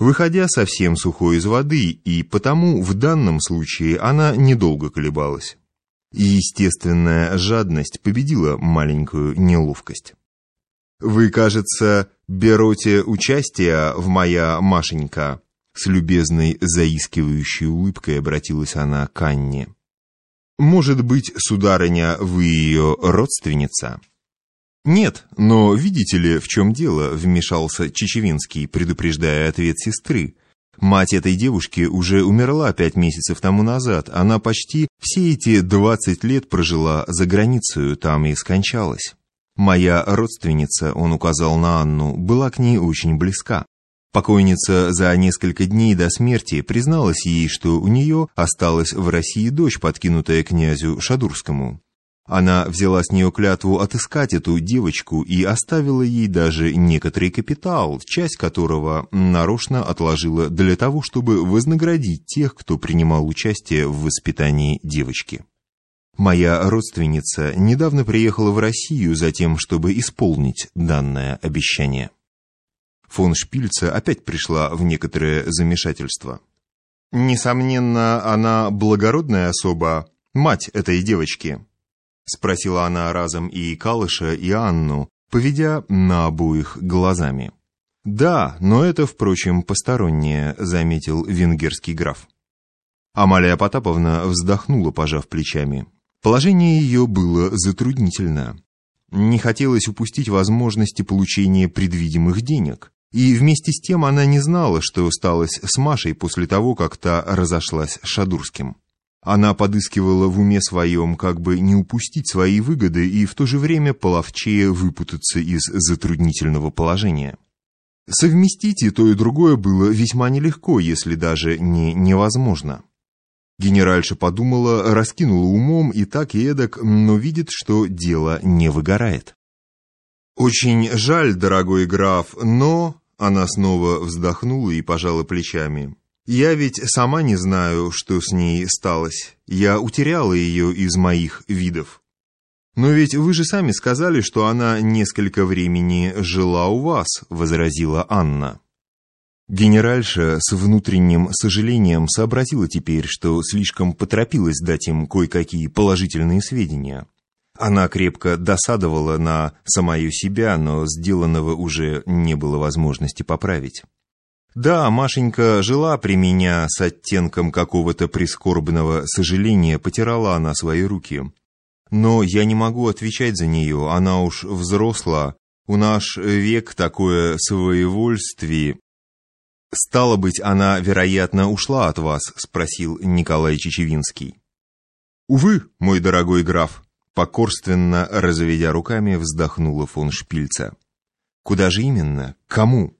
выходя совсем сухой из воды, и потому в данном случае она недолго колебалась. Естественная жадность победила маленькую неловкость. «Вы, кажется, берете участие в моя Машенька?» С любезной заискивающей улыбкой обратилась она к Анне. «Может быть, сударыня, вы ее родственница?» «Нет, но видите ли, в чем дело?» — вмешался Чечевинский, предупреждая ответ сестры. Мать этой девушки уже умерла пять месяцев тому назад. Она почти все эти двадцать лет прожила за границей, там и скончалась. Моя родственница, он указал на Анну, была к ней очень близка. Покойница за несколько дней до смерти призналась ей, что у нее осталась в России дочь, подкинутая князю Шадурскому. Она взяла с нее клятву отыскать эту девочку и оставила ей даже некоторый капитал, часть которого нарочно отложила для того, чтобы вознаградить тех, кто принимал участие в воспитании девочки. Моя родственница недавно приехала в Россию за тем, чтобы исполнить данное обещание. Фон Шпильца опять пришла в некоторое замешательство. «Несомненно, она благородная особа, мать этой девочки», Спросила она разом и Калыша, и Анну, поведя на обоих глазами. «Да, но это, впрочем, постороннее», — заметил венгерский граф. Амалия Потаповна вздохнула, пожав плечами. Положение ее было затруднительно. Не хотелось упустить возможности получения предвидимых денег. И вместе с тем она не знала, что сталось с Машей после того, как та разошлась с Шадурским. Она подыскивала в уме своем, как бы не упустить свои выгоды и в то же время половчее выпутаться из затруднительного положения. Совместить и то, и другое было весьма нелегко, если даже не невозможно. Генеральша подумала, раскинула умом и так и эдак, но видит, что дело не выгорает. «Очень жаль, дорогой граф, но...» Она снова вздохнула и пожала плечами. Я ведь сама не знаю, что с ней сталось. Я утеряла ее из моих видов. Но ведь вы же сами сказали, что она несколько времени жила у вас, возразила Анна. Генеральша с внутренним сожалением сообразила теперь, что слишком поторопилась дать им кое-какие положительные сведения. Она крепко досадовала на самую себя, но сделанного уже не было возможности поправить. Да, Машенька жила при меня с оттенком какого-то прискорбного сожаления, потирала она свои руки. Но я не могу отвечать за нее, она уж взросла, у наш век такое своевольствие. «Стало быть, она, вероятно, ушла от вас?» — спросил Николай Чечевинский. «Увы, мой дорогой граф», — покорственно, разведя руками, вздохнула фон Шпильца. «Куда же именно? Кому?»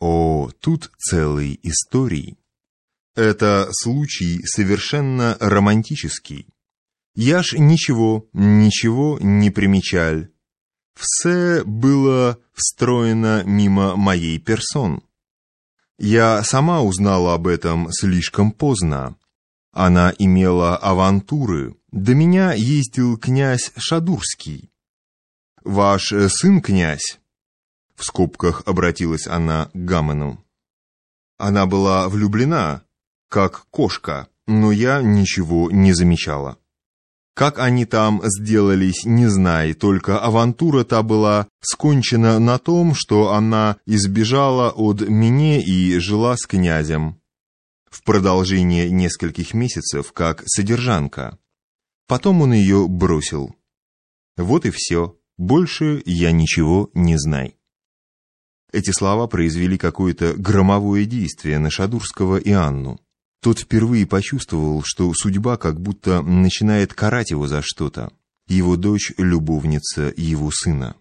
О, тут целые истории. Это случай совершенно романтический. Я ж ничего, ничего не примечаль. Все было встроено мимо моей персон. Я сама узнала об этом слишком поздно. Она имела авантуры. До меня ездил князь Шадурский. Ваш сын, князь, в скобках обратилась она к Гамону. Она была влюблена, как кошка, но я ничего не замечала. Как они там сделались, не знаю, только авантура та была скончена на том, что она избежала от меня и жила с князем. В продолжение нескольких месяцев, как содержанка. Потом он ее бросил. Вот и все, больше я ничего не знаю. Эти слова произвели какое-то громовое действие на Шадурского и Анну. Тот впервые почувствовал, что судьба как будто начинает карать его за что-то. Его дочь — любовница его сына.